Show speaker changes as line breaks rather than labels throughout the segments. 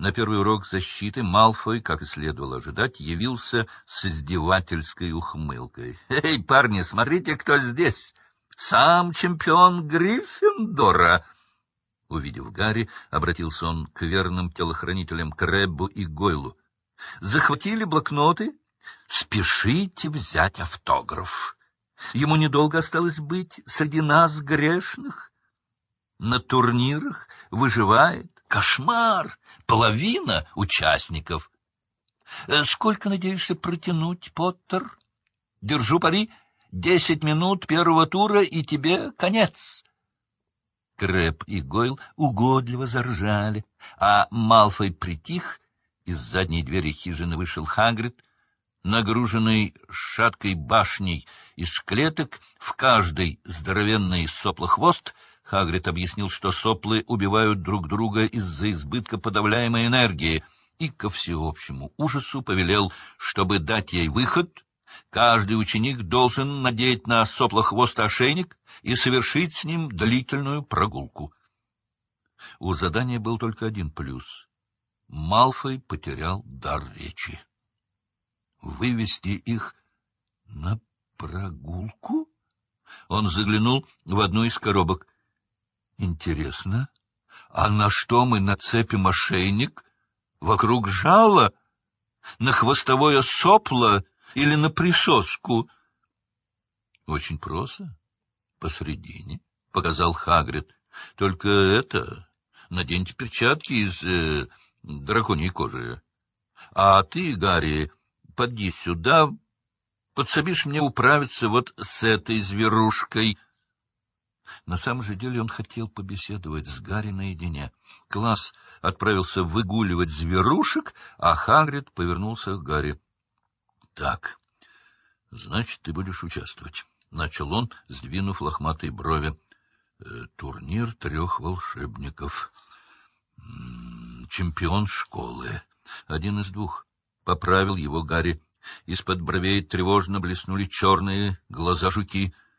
На первый урок защиты Малфой, как и следовало ожидать, явился с издевательской ухмылкой. — Эй, парни, смотрите, кто здесь! Сам чемпион Гриффиндора! Увидев Гарри, обратился он к верным телохранителям Крэббу и Гойлу. — Захватили блокноты? Спешите взять автограф. Ему недолго осталось быть среди нас грешных. На турнирах выживает кошмар, половина участников. Э, сколько надеешься протянуть, Поттер? Держу пари, десять минут первого тура, и тебе конец. Крэп и Гойл угодливо заржали, а Малфой притих. Из задней двери хижины вышел Хагрид — нагруженный шаткой башней из клеток, в каждой здоровенный соплохвост, Хагрид объяснил, что соплы убивают друг друга из-за избытка подавляемой энергии, и ко всеобщему ужасу повелел, чтобы дать ей выход, каждый ученик должен надеть на соплохвост ошейник и совершить с ним длительную прогулку. У задания был только один плюс. Малфой потерял дар речи вывести их на прогулку? Он заглянул в одну из коробок. Интересно, а на что мы нацепим ошейник? Вокруг жала? На хвостовое сопло или на присоску? Очень просто. Посредине, — показал Хагрид. Только это... Наденьте перчатки из э, драконьей кожи. А ты, Гарри, поди сюда, подсобишь мне управиться вот с этой зверушкой. На самом же деле он хотел побеседовать с Гарри наедине. Класс отправился выгуливать зверушек, а Хагрид повернулся к Гарри. — Так, значит, ты будешь участвовать, — начал он, сдвинув лохматые брови. «Э, — Турнир трех волшебников. Чемпион школы. Один из двух. — поправил его Гарри. Из-под бровей тревожно блеснули черные глаза жуки. —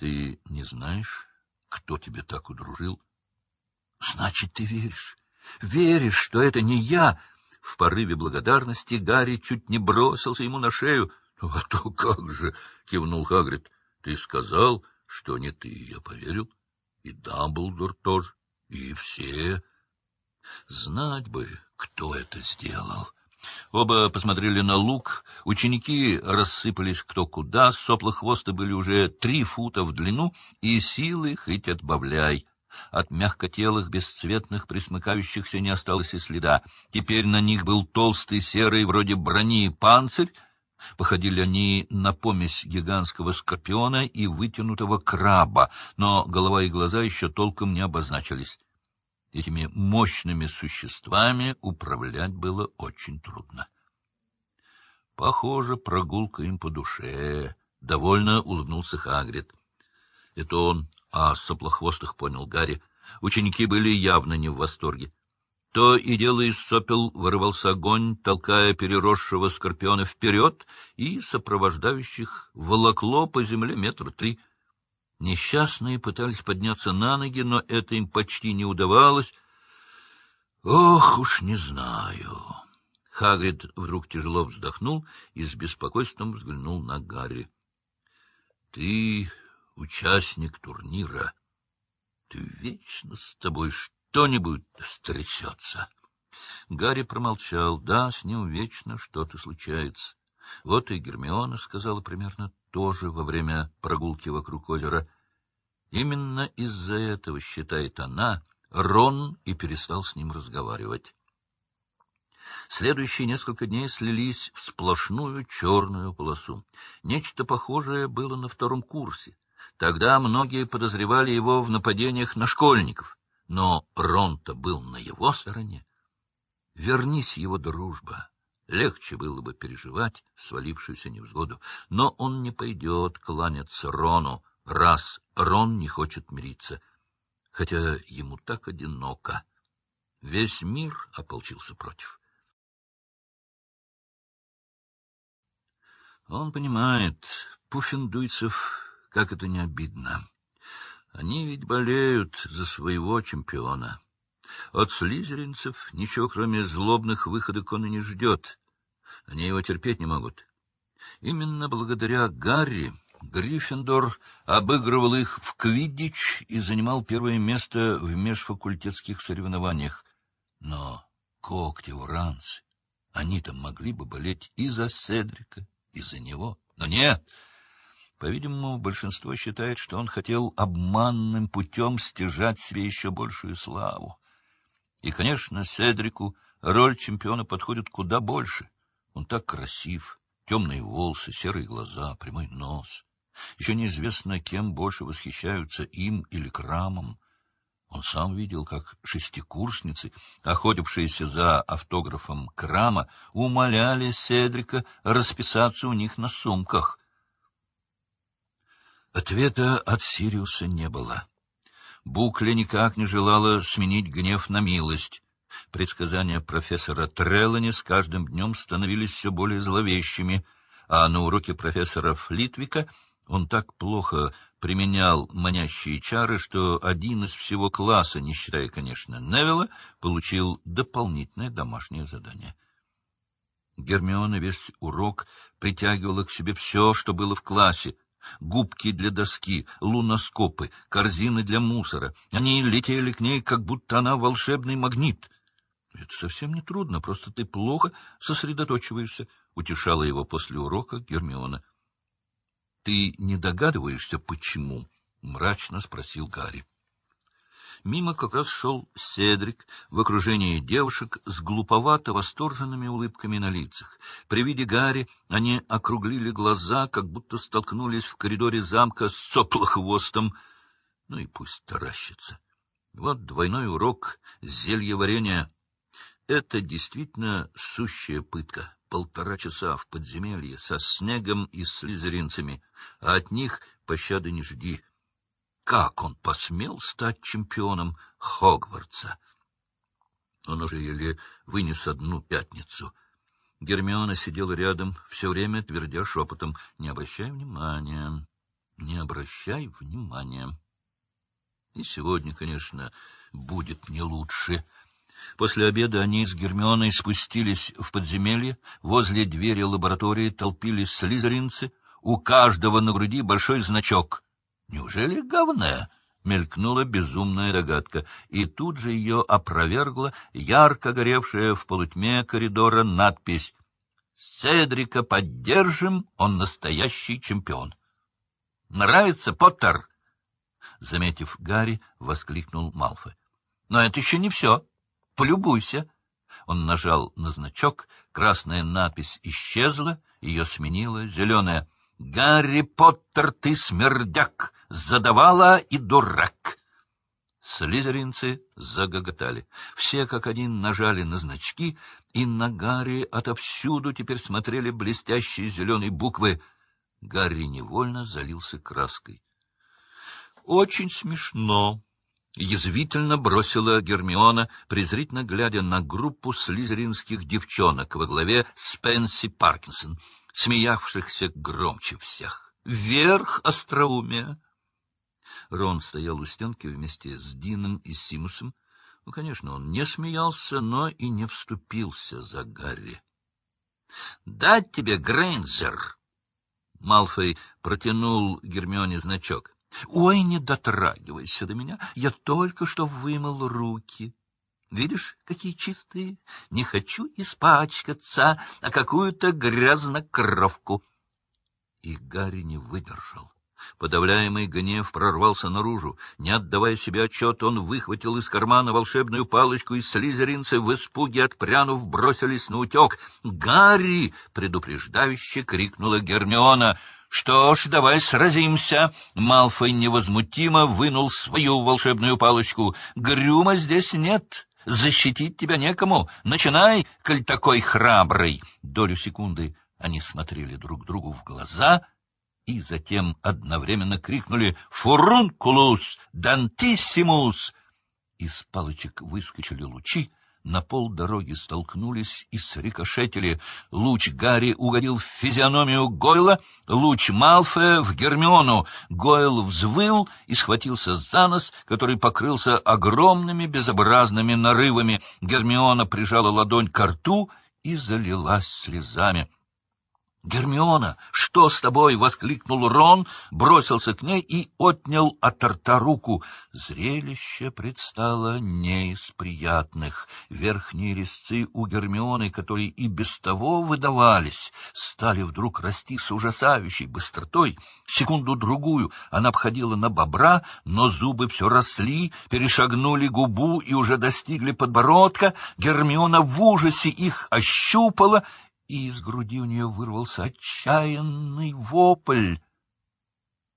Ты не знаешь, кто тебе так удружил? — Значит, ты веришь. Веришь, что это не я. В порыве благодарности Гарри чуть не бросился ему на шею. — А то как же! — кивнул Хагрид. — Ты сказал, что не ты, я поверил. И Дамблдор тоже, и все. Знать бы, кто это сделал. — Оба посмотрели на лук. Ученики рассыпались кто куда, соплохвосты были уже три фута в длину, и силы хоть отбавляй. От мягкотелых, бесцветных, присмыкающихся не осталось и следа. Теперь на них был толстый серый, вроде брони, панцирь. Походили они на помесь гигантского скорпиона и вытянутого краба, но голова и глаза еще толком не обозначились. Этими мощными существами управлять было очень трудно. Похоже, прогулка им по душе. Довольно улыбнулся Хагрид. Это он, а соплохвостых понял Гарри. Ученики были явно не в восторге. То и дело из сопел вырывался огонь, толкая переросшего скорпиона вперед, и сопровождающих волокло по земле метра три — Несчастные пытались подняться на ноги, но это им почти не удавалось. Ох уж не знаю. Хагрид вдруг тяжело вздохнул и с беспокойством взглянул на Гарри. — Ты участник турнира. Ты вечно с тобой что-нибудь стрясется. Гарри промолчал. Да, с ним вечно что-то случается. Вот и Гермиона сказала примерно то же во время прогулки вокруг озера. Именно из-за этого, считает она, Рон и перестал с ним разговаривать. Следующие несколько дней слились в сплошную черную полосу. Нечто похожее было на втором курсе. Тогда многие подозревали его в нападениях на школьников, но Рон-то был на его стороне. Вернись его дружба, Легче было бы переживать свалившуюся невзгоду, но он не пойдет кланяться Рону, раз Рон не хочет мириться, хотя ему так одиноко. Весь мир ополчился против. Он понимает, пуффиндуйцев, как это не обидно. Они ведь болеют за своего чемпиона. От слизеринцев ничего, кроме злобных выходок, он и не ждет. Они его терпеть не могут. Именно благодаря Гарри Гриффиндор обыгрывал их в квиддич и занимал первое место в межфакультетских соревнованиях. Но когти уранцы, они-то могли бы болеть и за Седрика, и за него. Но нет! По-видимому, большинство считает, что он хотел обманным путем стяжать себе еще большую славу. И, конечно, Седрику роль чемпиона подходит куда больше. Он так красив, темные волосы, серые глаза, прямой нос. Еще неизвестно, кем больше восхищаются им или Крамом. Он сам видел, как шестикурсницы, охотившиеся за автографом Крама, умоляли Седрика расписаться у них на сумках. Ответа от Сириуса не было. Букля никак не желала сменить гнев на милость. Предсказания профессора Треллани с каждым днем становились все более зловещими, а на уроке профессора Флитвика он так плохо применял манящие чары, что один из всего класса, не считая, конечно, Невилла, получил дополнительное домашнее задание. Гермиона весь урок притягивала к себе все, что было в классе, губки для доски, луноскопы, корзины для мусора. Они летели к ней, как будто она волшебный магнит. — Это совсем не трудно, просто ты плохо сосредоточиваешься, — утешала его после урока Гермиона. — Ты не догадываешься, почему? — мрачно спросил Гарри. Мимо как раз шел Седрик в окружении девушек с глуповато восторженными улыбками на лицах. При виде Гарри они округлили глаза, как будто столкнулись в коридоре замка с соплохвостом. Ну и пусть таращится. Вот двойной урок зельеварения. Это действительно сущая пытка. Полтора часа в подземелье со снегом и слизеринцами, а от них пощады не жди. Как он посмел стать чемпионом Хогвартса? Он уже еле вынес одну пятницу. Гермиона сидела рядом, все время твердя шепотом, «Не обращай внимания, не обращай внимания». И сегодня, конечно, будет не лучше. После обеда они с Гермионой спустились в подземелье. Возле двери лаборатории толпились слизеринцы. У каждого на груди большой значок — Неужели говне? — мелькнула безумная догадка, и тут же ее опровергла ярко горевшая в полутьме коридора надпись «Седрика поддержим, он настоящий чемпион». «Нравится, Поттер?» Заметив Гарри, воскликнул Малфой. «Но это еще не все. Полюбуйся». Он нажал на значок, красная надпись исчезла, ее сменила зеленая — Гарри Поттер, ты смердяк, задавала и дурак. Слизеринцы загоготали. Все как один нажали на значки, и на Гарри отовсюду теперь смотрели блестящие зеленые буквы. Гарри невольно залился краской. — Очень смешно, — язвительно бросила Гермиона, презрительно глядя на группу слизеринских девчонок во главе Спенси Паркинсон — смеявшихся громче всех. Вверх остроумия! Рон стоял у стенки вместе с Дином и Симусом. Ну, конечно, он не смеялся, но и не вступился за Гарри. — Дать тебе, Грейнджер! Малфой протянул Гермионе значок. — Ой, не дотрагивайся до меня, я только что вымыл руки. Видишь, какие чистые? Не хочу испачкаться, а какую-то грязнокровку. И Гарри не выдержал. Подавляемый гнев прорвался наружу. Не отдавая себе отчет, он выхватил из кармана волшебную палочку, и слизеринцы в испуге отпрянув бросились на утек. «Гарри!» — предупреждающе крикнула Гермиона. «Что ж, давай сразимся!» Малфой невозмутимо вынул свою волшебную палочку. «Грюма здесь нет!» Защитить тебя некому. Начинай, коль такой храбрый. Долю секунды они смотрели друг другу в глаза и затем одновременно крикнули «Фурункулус! Дантиссимус!» Из палочек выскочили лучи, на полдороги столкнулись и срикошетили. Луч Гарри угодил в физиономию Гойла, луч Малфоя в Гермиону. Гойл взвыл и схватился за нос, который покрылся огромными безобразными нарывами. Гермиона прижала ладонь к рту и залилась слезами. — Гермиона, что с тобой? — воскликнул Рон, бросился к ней и отнял от рта руку. Зрелище предстало не из приятных. Верхние резцы у Гермионы, которые и без того выдавались, стали вдруг расти с ужасающей быстротой. Секунду-другую она обходила на бобра, но зубы все росли, перешагнули губу и уже достигли подбородка. Гермиона в ужасе их ощупала и из груди у нее вырвался отчаянный вопль.